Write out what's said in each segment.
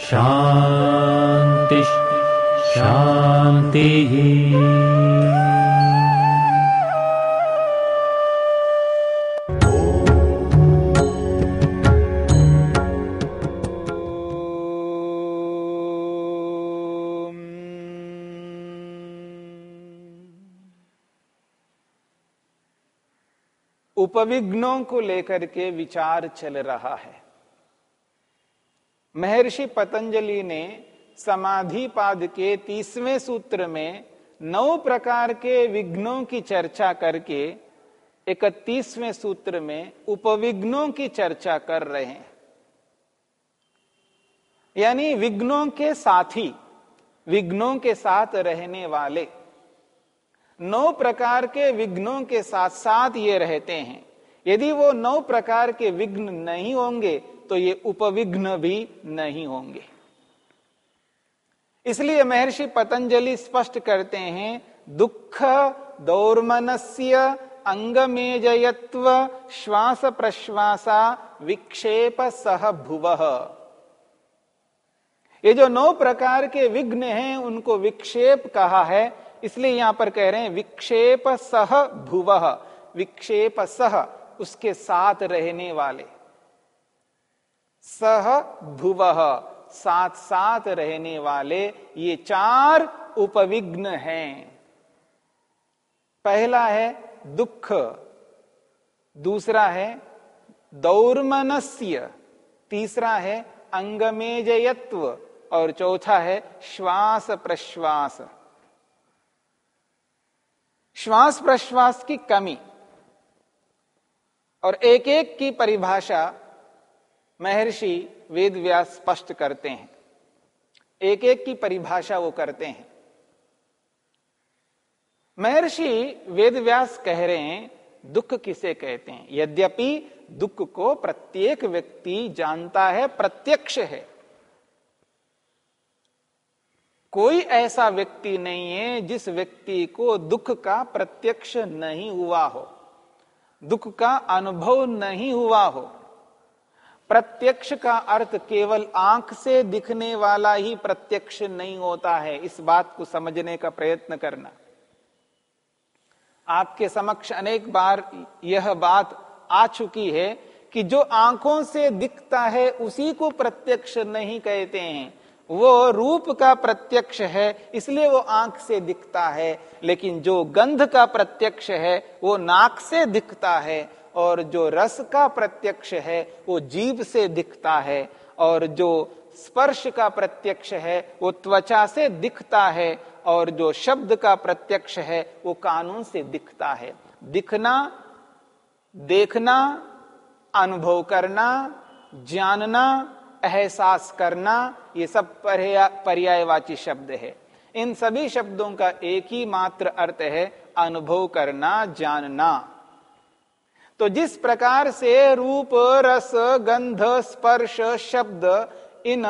शान्तिः शान्तिः उपविघ्नों को लेकर के विचार चल रहा है। महर्षि पतंजलि ने समाधि पाद के तीसवें सूत्र में नौ प्रकार के विघ्नों की चर्चा करके इकतीसवें सूत्र में उपविघ्नों की चर्चा कर रहे हैं। यानी विघ्नों के साथी, विघ्नों के साथ रहने वाले, नौ प्रकार के विघ्नों के साथ साथ ये रहते हैं। यदि वो नौ प्रकार के विघ्न नहीं होंगे तो ये उपविघ्न भी नहीं होंगे। इसलिए महर्षि पतंजलि स्पष्ट करते हैं, दुख दौर्मनस्य अंगमेजयत्व श्वास प्रश्वासा विक्षेप सह भुव। ये जो नौ प्रकार के विघ्न हैं, उनको विक्षेप कहा है, इसलिए यहाँ पर कह रहे हैं, विक्षेप सह भुव, विक्षेप सह, उसके साथ रहने वाले। सह भुव। साथ साथ रहने वाले ये चार उपविघ्न हैं। पहला है दुख, दूसरा है दौर्मनस्य, तीसरा है अंगमेजयत्व, और चौथा है श्वास प्रश्वास श्वास प्रश्वास की कमी और एक एक की परिभाषा महर्षि वेद व्यास स्पष्ट करते हैं। एक एक की परिभाषा वो करते हैं। महर्षि वेद व्यास कह रहे हैं, दुख किसे कहते हैं? यद्यपि दुख को प्रत्येक व्यक्ति जानता है, प्रत्यक्ष है। कोई ऐसा व्यक्ति नहीं है जिस व्यक्ति को दुख का प्रत्यक्ष नहीं हुआ हो। दुख का अनुभव नहीं हुआ हो। प्रत्यक्ष का अर्थ केवल आँख से दिखने वाला ही प्रत्यक्ष नहीं होता है, इस बात को समझने का प्रयत्न करना। आपके समक्ष अनेक बार यह बात आ चुकी है कि जो आँखों से दिखता है, उसी को प्रत्यक्ष नहीं कहते हैं। वो रूप का प्रत्यक्ष है, इसलिए वो आँख से दिखता है, लेकिन जो गंध का प्रत्यक्ष है, वो नाक से दिखता है। और जो रस का प्रत्यक्ष है, वो जीव से दिखता है, और जो स्पर्श का प्रत्यक्ष है, वो त्वचा से दिखता है, और जो शब्द का प्रत्यक्ष है, वो कानून से दिखता है। दिखना, देखना, अनुभव करना, जानना, एहसास करना, ये सब पर्यायवाची शब्द है। इन सभी शब्दों का एक ही मात्र अर्थ है, अनुभव करना, जानना। तो जिस प्रकार से रूप, रस, गंध, स्पर्श, शब्द इन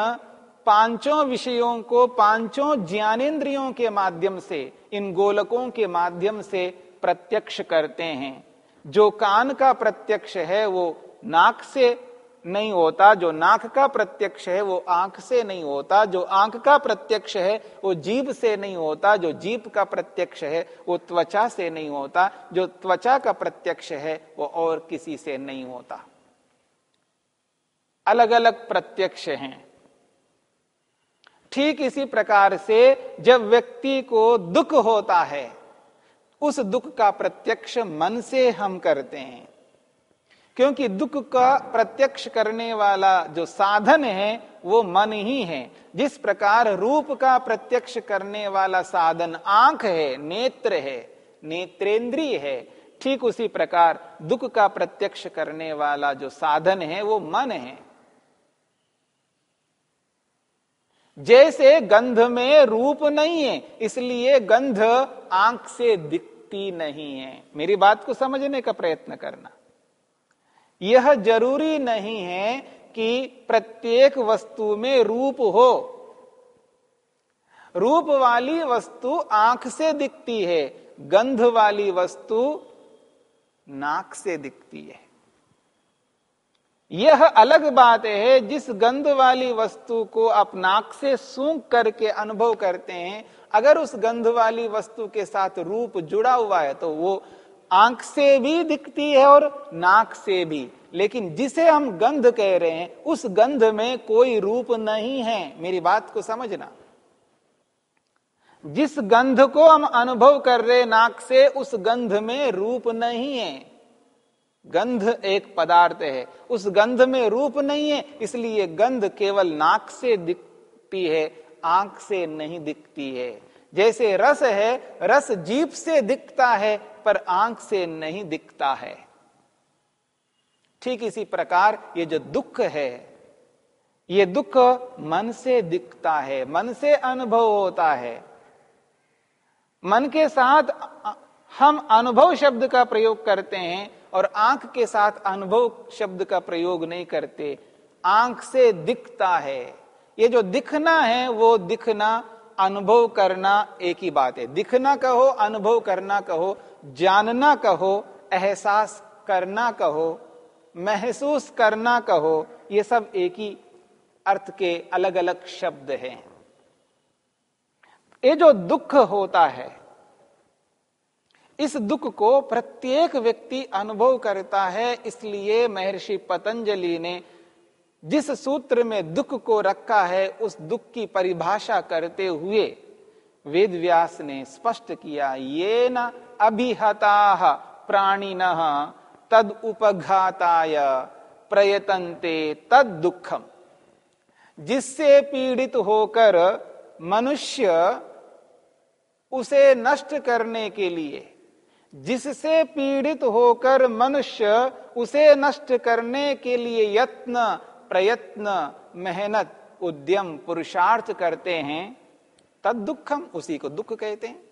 पाँचों विषयों को, पाँचों ज्ञानेन्द्रियों के माध्यम से, इन गोलकों के माध्यम से प्रत्यक्ष करते हैं। जो कान का प्रत्यक्ष है, वो नाक से नहीं होता, जो नाक का प्रत्यक्ष है, वो आँख से नहीं होता, जो आँख का प्रत्यक्ष है, वो जीभ से नहीं होता, जो जीभ का प्रत्यक्ष है, वो त्वचा से नहीं होता, जो त्वचा का प्रत्यक्ष है, वो और किसी से नहीं होता। अलग अलग प्रत्यक्ष हैं। ठीक इसी प्रकार से जब व्यक्ति को दुख होता है, उस दुख का प्रत्यक्ष मन से हम करते हैं। क्योंकि दुख का प्रत्यक्ष करने वाला जो साधन है, वो मन ही है। जिस प्रकार रूप का प्रत्यक्ष करने वाला साधन आँख है, नेत्र है, नेत्रेंद्रिय है, ठीक उसी प्रकार दुख का प्रत्यक्ष करने वाला जो साधन है, वो मन है। जैसे गंध में रूप नहीं है, इसलिए गंध आँख से दिखती नहीं है। मेरी बात को समझने का प्रयत्न करना। यह ज़रूरी नहीं है कि प्रत्येक वस्तु में रूप हो। रूप वाली वस्तु आँख से दिखती है, गंध वाली वस्तु नाक से दिखती है। यह अलग बात है, जिस गंध वाली वस्तु को आप नाक से सूंघ करके अनुभव करते हैं, अगर उस गंध वाली वस्तु के साथ रूप जुड़ा हुआ है तो वो आँख से भी दिखती है और नाक से भी। लेकिन जिसे हम गंध कह रहे हैं, उस गंध में कोई रूप नहीं है। मेरी बात को समझना। जिस गंध को हम अनुभव कर रहे नाक से, उस गंध में रूप नहीं है। गंध एक पदार्थ है। उस गंध में रूप नहीं है, इसलिए गंध केवल नाक से दिखती है, आँख से नहीं दिखती है। जैसे रस है, रस जीप से दिखता है पर आँख से नहीं दिखता है। ठीक इसी प्रकार ये जो दुख है, ये दुख मन से दिखता है, मन से अनुभव होता है। मन के साथ हम अनुभव शब्द का प्रयोग करते हैं और आँख के साथ अनुभव शब्द का प्रयोग नहीं करते। आँख से दिखता है। ये जो दिखना है वो दिखना अनुभव करना एक ही बात है। दिखना कहो, अनुभव करना कहो, जानना कहो, एहसास करना कहो, महसूस करना कहो, ये सब एक ही अर्थ के अलग अलग शब्द हैं। ये जो दुख होता है, इस दुख को प्रत्येक व्यक्ति अनुभव करता है, इसलिए महर्षि पतंजलि ने जिस सूत्र में दुख को रखा है, उस दुख की परिभाषा करते हुए वेद व्यास ने स्पष्ट किया, ये न अभिहता प्राणिन तद उपघाताय प्रयतनते तद दुखम। जिससे पीड़ित होकर मनुष्य उसे नष्ट करने के लिए, जिससे पीड़ित होकर मनुष्य उसे नष्ट करने के लिए यत्न प्रयत्न, मेहनत, उद्यम, पुरुषार्थ करते हैं, तद दुखम उसी को दुख कहते हैं।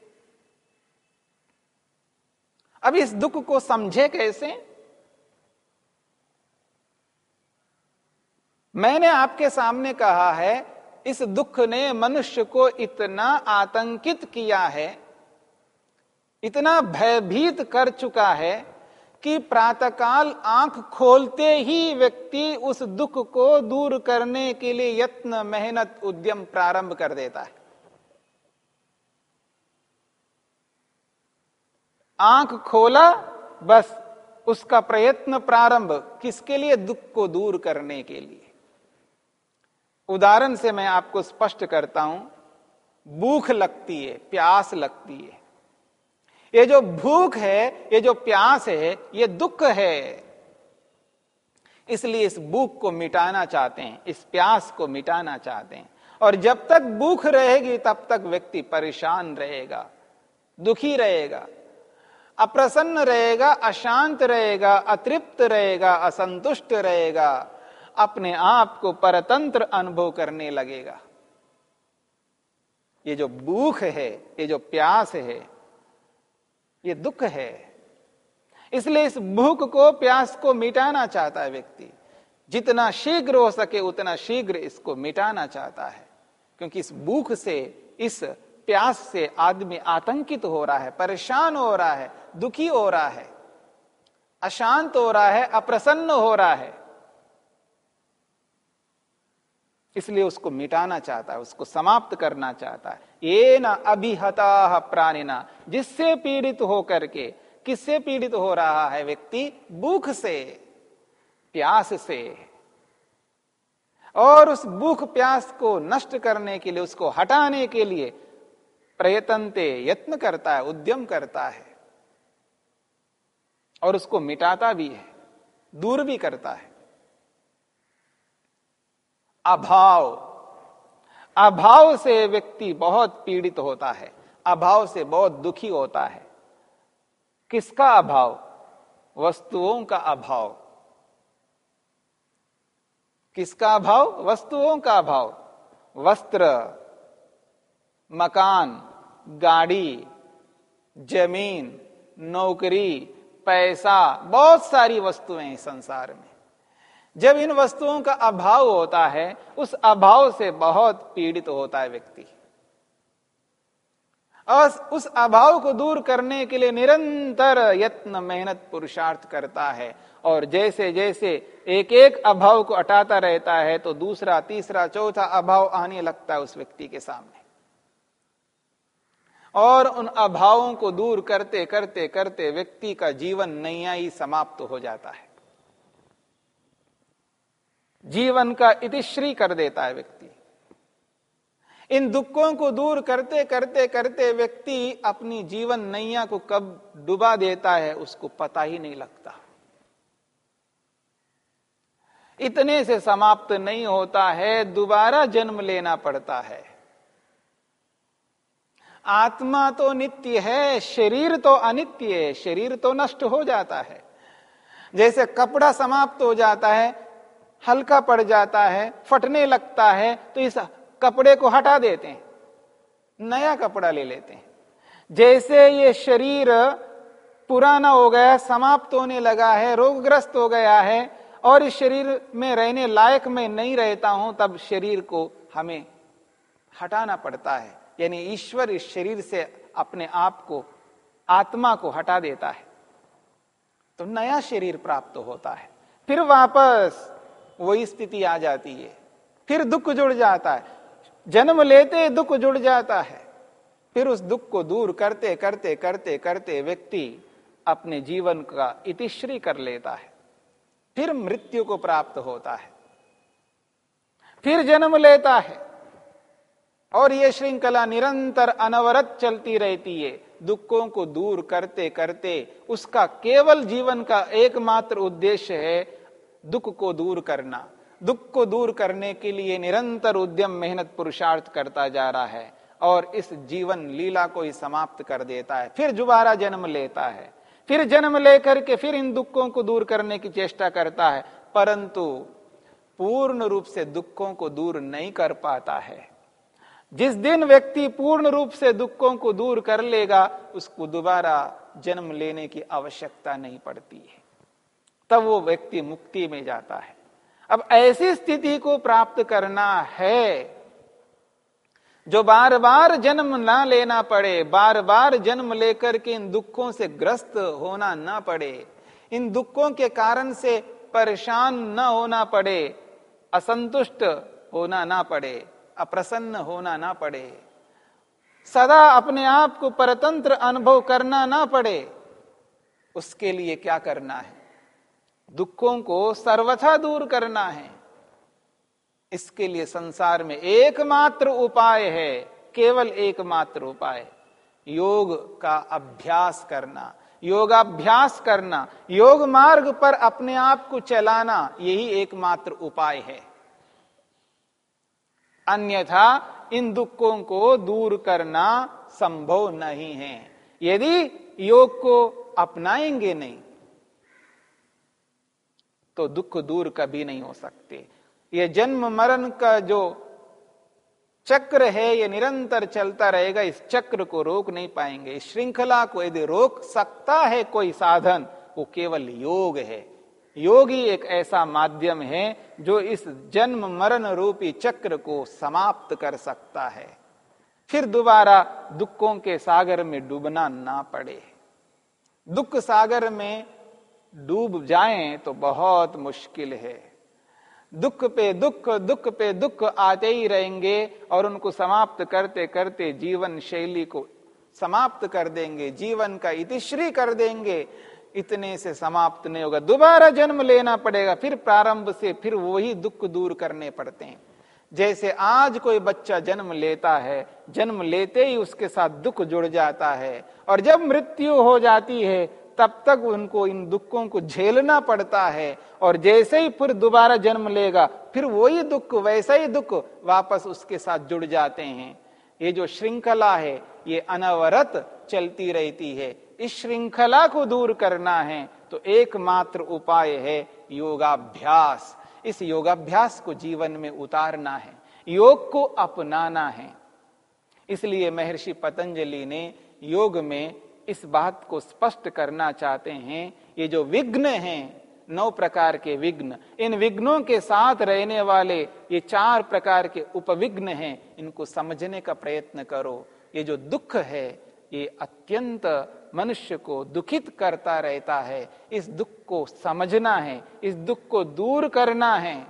अब इस दुख को समझे कैसे? मैंने आपके सामने कहा है, इस दुख ने मनुष्य को इतना आतंकित किया है, इतना भयभीत कर चुका है कि प्रातःकाल आँख खोलते ही व्यक्ति उस दुख को दूर करने के लिए यत्न, मेहनत, उद्यम प्रारंभ कर देता है। आँख खोला, बस उसका प्रयत्न प्रारंभ किसके लिए? दुख को दूर करने के लिए। उदाहरण से मैं आपको स्पष्ट करता हूँ। भूख लगती है, प्यास लगती है। ये जो भूख है, ये जो प्यास है, ये दुख है। इसलिए इस भूख को मिटाना चाहते हैं, इस प्यास को मिटाना चाहते हैं। और जब तक भूख रहेगी, तब तक व्यक्ति परेशान रहेगा, दुखी रहेगा, अप्रसन्न रहेगा, अशांत रहेगा, अतृप्त रहेगा, असंतुष्ट रहेगा, अपने आप को परतंत्र अनुभव करने लगेगा। ये जो भूख है, ये जो प्यास है ये दुख है। इसलिए इस भूख को, प्यास को मिटाना चाहता है व्यक्ति। जितना शीघ्र हो सके, उतना शीघ्र इसको मिटाना चाहता है। क्योंकि इस भूख से, इस प्यास से आदमी आतंकित हो रहा है, परेशान हो रहा है, दुखी हो रहा है, अशांत हो रहा है, अप्रसन्न हो रहा है। इसलिए उसको मिटाना चाहता है, उसको समाप्त करना चाहता है। ये न अभिहता प्राणिना, जिससे पीड़ित होकर के, किससे पीड़ित हो रहा है व्यक्ति? भूख से, प्यास से। और उस भूख प्यास को नष्ट करने के लिए, उसको हटाने के लिए प्रयत्नते यत्न करता है, उद्यम करता है। और उसको मिटाता भी है, दूर भी करता है। अभाव। अभाव से व्यक्ति बहुत पीड़ित होता है। अभाव से बहुत दुखी होता है। किसका अभाव? वस्तुओं का अभाव। किसका अभाव? वस्तुओं का अभाव। वस्त्र, मकान, गाड़ी, ज़मीन, नौकरी, पैसा, बहुत सारी वस्तुएँ संसार में। जब इन वस्तुओं का अभाव होता है, उस अभाव से बहुत पीड़ित होता है व्यक्ति। और उस अभाव को दूर करने के लिए निरंतर यत्न मेहनत पुरुषार्थ करता है और जैसे जैसे एक एक अभाव को हटाता रहता है तो दूसरा, तीसरा, चौथा अभाव आने लगता है उस व्यक्ति के सामने। और उन अभावों को दूर करते करते करते व्यक्ति का जीवन नैया ही समाप्त हो जाता है। जीवन का इतिश्री कर देता है व्यक्ति। इन दुखों को दूर करते करते करते व्यक्ति अपनी जीवन नैया को कब डुबा देता है, उसको पता ही नहीं लगता। इतने से समाप्त नहीं होता है, दोबारा जन्म लेना पड़ता है। आत्मा तो नित्य है, शरीर तो अनित्य है, शरीर तो नष्ट हो जाता है। जैसे कपड़ा समाप्त हो जाता है हल्का पड़ जाता है, फटने लगता है तो इस कपड़े को हटा देते हैं, नया कपड़ा ले लेते हैं। जैसे ये शरीर पुराना हो गया, समाप्त होने लगा है, रोगग्रस्त हो गया है, और इस शरीर में रहने लायक में नहीं रहता हूँ, तब शरीर को हमें हटाना पड़ता है। यानी ईश्वर इस शरीर से अपने आप को, आत्मा को हटा देता है। तो नया शरीर प्राप्त होता है। फिर वापस वही स्थिति आ जाती है। फिर दुख जुड़ जाता है। जन्म लेते दुख जुड़ जाता है। फिर उस दुख को दूर करते करते करते करते व्यक्ति अपने जीवन का इतिश्री कर लेता है। फिर मृत्यु को प्राप्त होता है। फिर जन्म लेता है। और यह श्रृंखला निरंतर अनवरत चलती रहती है। दुखों को दूर करते करते उसका केवल जीवन का एकमात्र उद्देश्य है दुख को दूर करना। दुख को दूर करने के लिए निरंतर उद्यम मेहनत पुरुषार्थ करता जा रहा है और इस जीवन लीला को ही समाप्त कर देता है। फिर दोबारा जन्म लेता है। फिर जन्म लेकर के फिर इन दुखों को दूर करने की चेष्टा करता है, परंतु पूर्ण रूप से दुखों को दूर नहीं कर पाता है। जिस दिन व्यक्ति पूर्ण रूप से दुखों को दूर कर लेगा, उसको दोबारा जन्म लेने की आवश्यकता नहीं पड़ती है। तब वो व्यक्ति मुक्ति में जाता है। अब ऐसी स्थिति को प्राप्त करना है जो बार बार जन्म ना लेना पड़े बार बार जन्म लेकर के इन दुखों से ग्रस्त होना ना पड़े, इन दुखों के कारण से परेशान न होना पड़े, असंतुष्ट होना ना पड़े, अप्रसन्न होना ना पड़े, सदा अपने आप को परतंत्र अनुभव करना ना पड़े, उसके लिए क्या करना है? दुखों को सर्वथा दूर करना है। इसके लिए संसार में एकमात्र उपाय है, केवल एकमात्र उपाय। योग का अभ्यास करना, योगाभ्यास करना, योग मार्ग पर अपने आप को चलाना, यही एकमात्र उपाय है। अन्यथा इन दुखों को दूर करना संभव नहीं है। यदि योग को अपनाएँगे नहीं तो दुख दूर कभी नहीं हो सकते। ये जन्म मरण का जो चक्र है, ये निरंतर चलता रहेगा। इस चक्र को रोक नहीं पाएँगे। इस श्रृंखला को यदि रोक सकता है कोई साधन, वो केवल योग है। योग ही एक ऐसा माध्यम है जो इस जन्म मरण रूपी चक्र को समाप्त कर सकता है। फिर दोबारा दुखों के सागर में डूबना ना पड़े। दुख सागर में डूब जाएँ तो बहुत मुश्किल है। दुख पे दुख दुख पे दुख आते ही रहेंगे और उनको समाप्त करते करते जीवन शैली को समाप्त कर देंगे, जीवन का इतिश्री कर देंगे। इतने से समाप्त नहीं होगा। दोबारा जन्म लेना पड़ेगा, फिर प्रारंभ से फिर वही दुख दूर करने पड़ते हैं। जैसे आज कोई बच्चा जन्म लेता है, जन्म लेते ही उसके साथ दुख जुड़ जाता है और जब मृत्यु हो जाती है तब तक उनको इन दुखों को झेलना पड़ता है। और जैसे ही फिर दोबारा जन्म लेगा, फिर वही दुख, वैसा ही दुख वापस उसके साथ जुड़ जाते हैं। ये जो श्रृंखला है, ये अनवरत चलती रहती है। इस श्रृंखला को दूर करना है तो एकमात्र उपाय है योगाभ्यास। इस योगाभ्यास को जीवन में उतारना है, योग को अपनाना है। इसलिए महर्षि पतंजलि ने योग में इस बात को स्पष्ट करना चाहते हैं, ये जो विघ्न हैं, नौ प्रकार के विघ्न, इन विघ्नों के साथ रहने वाले ये चार प्रकार के उपविघ्न हैं, इनको समझने का प्रयत्न करो। ये जो दुख है, ये अत्यंत मनुष्य को दुखित करता रहता है। इस दुख को समझना है, इस दुख को दूर करना है।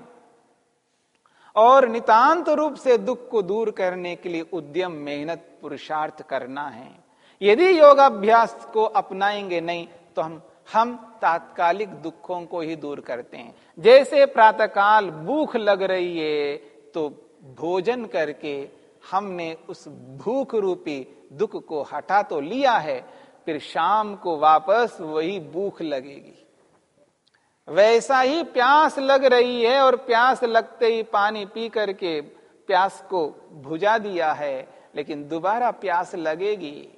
और नितांत रूप से दुख को दूर करने के लिए उद्यम मेहनत पुरुषार्थ करना है। यदि योगाभ्यास को अपनाएँगे नहीं तो हम हम तात्कालिक दुखों को ही दूर करते हैं। जैसे प्रातःकाल भूख लग रही है तो भोजन करके हमने उस भूख रूपी दुख को हटा तो लिया है, फिर शाम को वापस वही भूख लगेगी। वैसा ही प्यास लग रही है और प्यास लगते ही पानी पी करके प्यास को भुजा दिया है, लेकिन दोबारा प्यास लगेगी।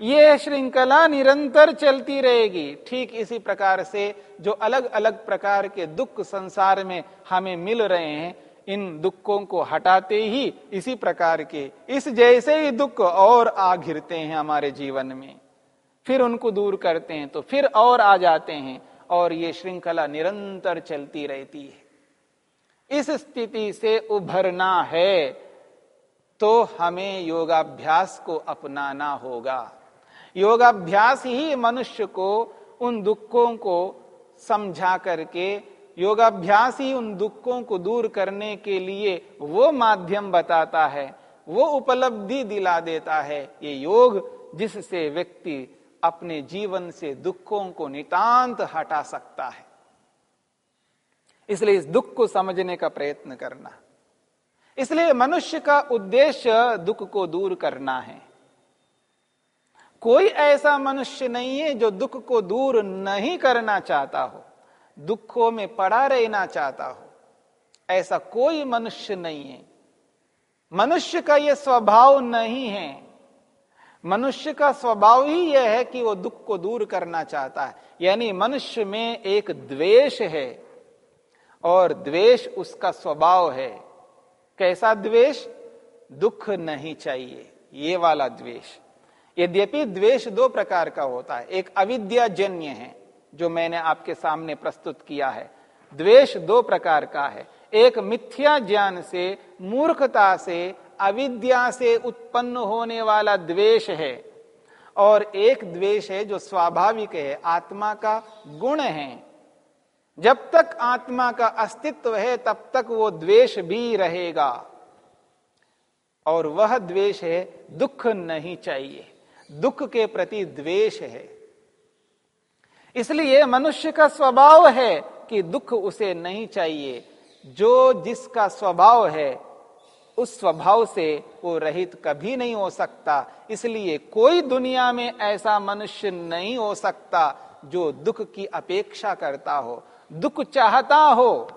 ये श्रृंखला निरंतर चलती रहेगी। ठीक इसी प्रकार से जो अलग अलग प्रकार के दुख संसार में हमें मिल रहे हैं, इन दुखों को हटाते ही इसी प्रकार के, इस जैसे ही दुख और आ घिरते हैं हमारे जीवन में। फिर उनको दूर करते हैं तो फिर और आ जाते हैं और ये श्रृंखला निरंतर चलती रहती है। इस स्थिति से उभरना है तो हमें योगाभ्यास को अपनाना होगा। योगाभ्यास ही मनुष्य को उन दुखों को समझा करके, योगाभ्यास ही उन दुखों को दूर करने के लिए वो माध्यम बताता है, वो उपलब्धि दिला देता है। ये योग जिससे व्यक्ति अपने जीवन से दुखों को नितांत हटा सकता है। इसलिए इस दुख को समझने का प्रयत्न करना। इसलिए मनुष्य का उद्देश्य दुख को दूर करना है। कोई ऐसा मनुष्य नहीं है जो दुख को दूर नहीं करना चाहता हो, दुखों में पड़ा रहना चाहता हो। ऐसा कोई मनुष्य नहीं है। मनुष्य का यह स्वभाव नहीं है। मनुष्य का स्वभाव ही यह है कि वो दुख को दूर करना चाहता है। यानी मनुष्य में एक द्वेष है और द्वेष उसका स्वभाव है। कैसा द्वेष? दुख नहीं चाहिए। ये वाला द्वेष। यद्यपि द्वेष दो प्रकार का होता है। एक अविद्याजन्य है, जो मैंने आपके सामने प्रस्तुत किया है। द्वेष दो प्रकार का है। एक मिथ्या ज्ञान से, मूर्खता से, अविद्या से उत्पन्न होने वाला द्वेष है। और एक द्वेष है, जो स्वाभाविक है, आत्मा का गुण है। जब तक आत्मा का अस्तित्व है, तब तक वो द्वेष भी रहेगा। और वह द्वेष है, दुख नहीं चाहिए। दुख के प्रति द्वेष है। इसलिए मनुष्य का स्वभाव है कि दुख उसे नहीं चाहिए। जो जिसका स्वभाव है, उस स्वभाव से वो रहित कभी नहीं हो सकता। इसलिए कोई दुनिया में ऐसा मनुष्य नहीं हो सकता जो दुख की अपेक्षा करता हो। दुख चाहता हो,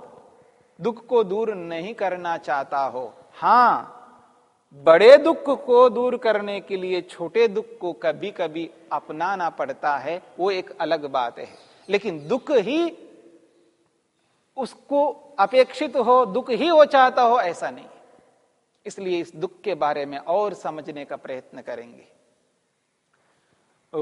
दुख को दूर नहीं करना चाहता हो। हाँ बड़े दुख को दूर करने के लिए, छोटे दुख को कभी कभी अपनाना पड़ता है, वो एक अलग बात है। लेकिन दुख ही उसको अपेक्षित हो, दुख ही वो चाहता हो, ऐसा नहीं इसलिए इस दुख के बारे में और समझने का प्रयत्न करेंगे। ओ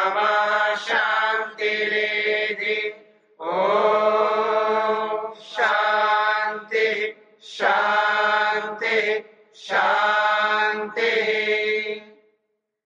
Shanti.